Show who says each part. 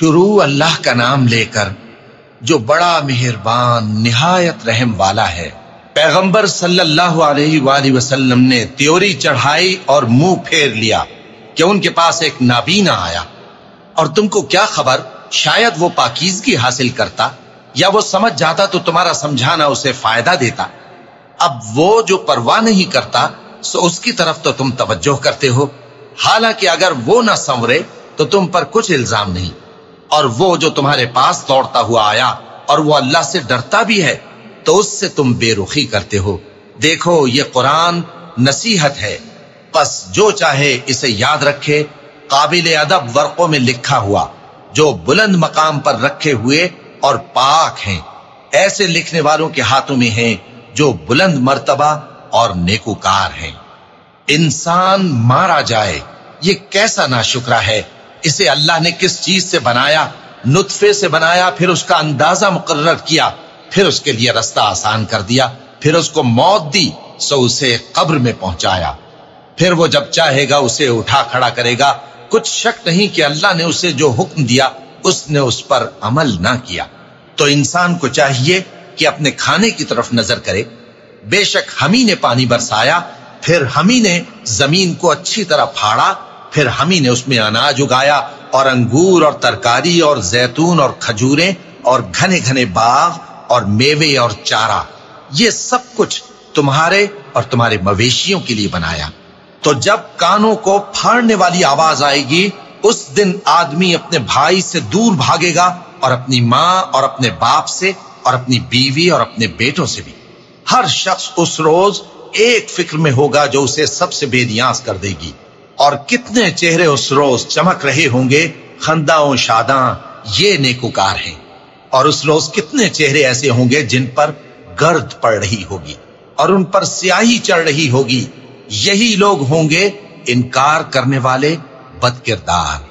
Speaker 1: شروع اللہ کا نام لے کر جو بڑا مہربان، نہایت رحم والا ہے۔ پیغمبر صلی اللہ علیہ وآلہ وسلم نے تیوری چڑھائی اور منہ پھیر لیا کہ ان کے پاس ایک نابینا آیا۔ اور تم کو کیا خبر؟ شاید وہ پاکیزگی حاصل کرتا یا وہ سمجھ جاتا تو تمہارا سمجھانا اسے فائدہ دیتا۔ اب وہ جو پرواہ نہیں کرتا، سو اس کی طرف تو تم توجہ کرتے ہو۔ حالانکہ اگر وہ نہ سنورے تو تم پر کچھ الزام نہیں۔ اور وہ جو تمہارے پاس دوڑتا ہوا آیا اور وہ اللہ سے ڈرتا بھی ہے، تو اس سے تم بے رخی کرتے ہو۔ دیکھو، یہ قرآن نصیحت ہے۔ پس جو چاہے اسے یاد رکھے۔ قابل ادب ورقوں میں لکھا ہوا۔ جو بلند مقام پر رکھے ہوئے اور پاک ہیں۔ ایسے لکھنے والوں کے ہاتھوں میں ہیں جو بلند مرتبہ اور نیکوکار ہیں۔ انسان مارا جائے، یہ کیسا نا ہے؟ اسے اللہ نے کس چیز سے بنایا؟ نطفے سے بنایا، پھر اس کا اندازہ مقرر کیا، پھر اس کے لیے رستہ آسان کر دیا، پھر اس کو موت دی، سو اسے قبر میں پہنچایا۔ پھر وہ جب چاہے گا، اسے اٹھا کھڑا کرے گا۔ کچھ شک نہیں کہ اللہ نے اسے جو حکم دیا، اس نے اس پر عمل نہ کیا۔ تو انسان کو چاہیے کہ اپنے کھانے کی طرف نظر کرے۔ بے شک ہمی نے پانی برسایا، پھر ہمی نے زمین کو اچھی طرح پھاڑا پھر ہمی نے اس میں اناج اگایا اور انگور اور ترکاری اور زیتون اور کھجوریں اور گھنے گھنے باغ اور میوے اور چارہ، یہ سب کچھ تمہارے اور تمہارے مویشیوں کے لیے بنایا۔ تو جب کانوں کو پھاڑنے والی آواز آئے گی، اس دن آدمی اپنے بھائی سے دور بھاگے گا اور اپنی ماں اور اپنے باپ سے اور اپنی بیوی اور اپنے بیٹوں سے بھی۔ ہر شخص اس روز ایک فکر میں ہوگا جو اسے سب سے بے نیاز کر دے گی۔ اور کتنے چہرے اس روز چمک رہے ہوں گے، خنداں شاداں، یہ نیکوکار ہیں۔ اور اس روز کتنے چہرے ایسے ہوں گے جن پر گرد پڑ رہی ہوگی اور ان پر سیاہی چڑھ رہی ہوگی۔ یہی لوگ ہوں گے انکار کرنے والے بد کردار